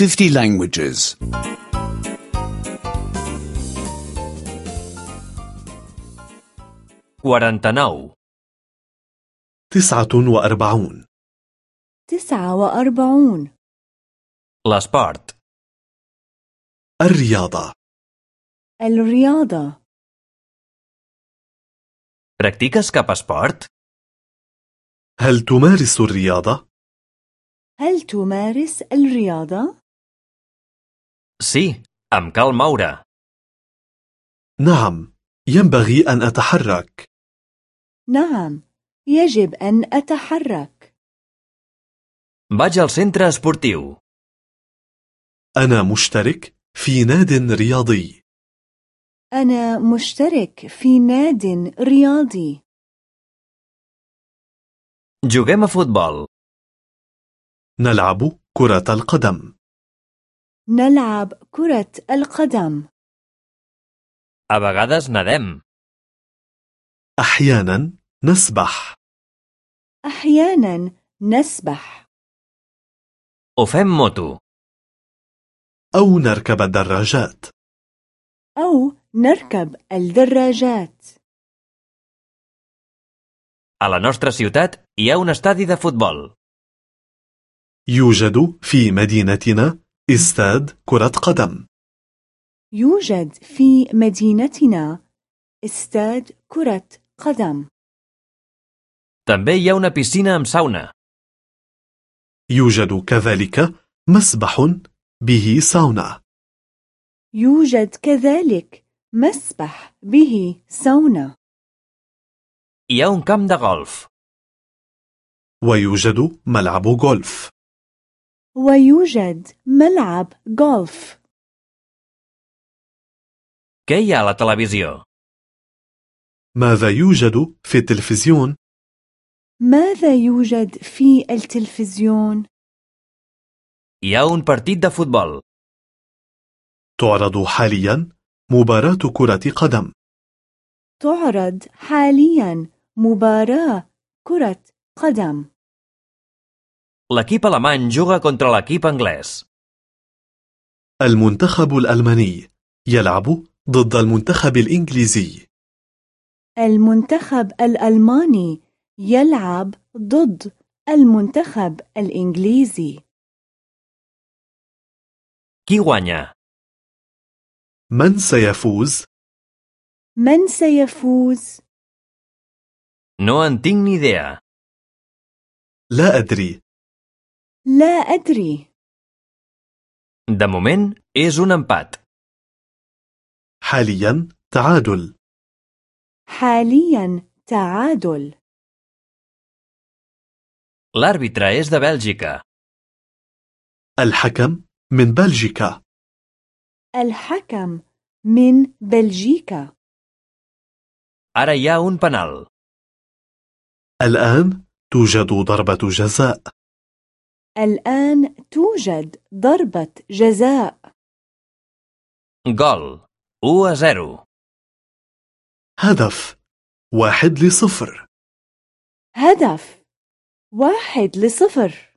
50 languages. 49. تسعة وأربعون تسعة وأربعون L'esport. الرياضة الرياضة Practiques cap esport? هل تمارس الرياضة؟ هل تمارس الرياضة؟ Sí, em cal moure. نعم ينبغي أن أتحرك نعم يجب أن أتحرك Vaig al centre esportiu. أنا مشترك في ناد رياضي أنا مشترك في ناد رياضي Juguem a futbol. نلعب كرة القدم نلعب كرة القدم A vegades nedem. أحيانا نسبح أحيانا نسبح O fem moto. أو نركب الدراجات أو نركب الدراجات A la nostra ciutat hi ha un estadi de futbol. يوجد في مدينتنا استاد كرة قدم. يوجد في مدينتنا استاد كرة قدم. També hi ha una piscina amb sauna. يوجد كذلك مسبح به ساونا. يوجد كذلك مسبح به سونا Hi ha un camp de golf. ويوجد ملعب غولف. ويوجد ملعب غولف Què hi ha a la televisió? ماذا يوجد في التلفزيون؟ ماذا يوجد في التلفزيون؟ Hi ha un partit de futbol. تعرض حاليا مباراة كرة قدم تعرض حاليا مباراة كرة قدم L'equip alemany juga contra l'equip anglès. المنتخب الألماني يلعب ضد المنتخب الإنجليزي المنتخب الألماني يلعب ضد المنتخب الإنجليزي Qui guanya? من سيفوز؟ من سيفوز؟ No en tinc ni idea. لا أدري لا أدري De moment, és un empat. حاليا تعادل حاليا تعادل L'àrbitre és de Bèlgica. الحكم من بلجيكا الحكم من بلجيكا Ara hi ha un penal. الآن توجد ضربة جزاء الآن توجد ضربة جزاء Gol. 1 a 0. هدف واحد لصفر هدف واحد لصفر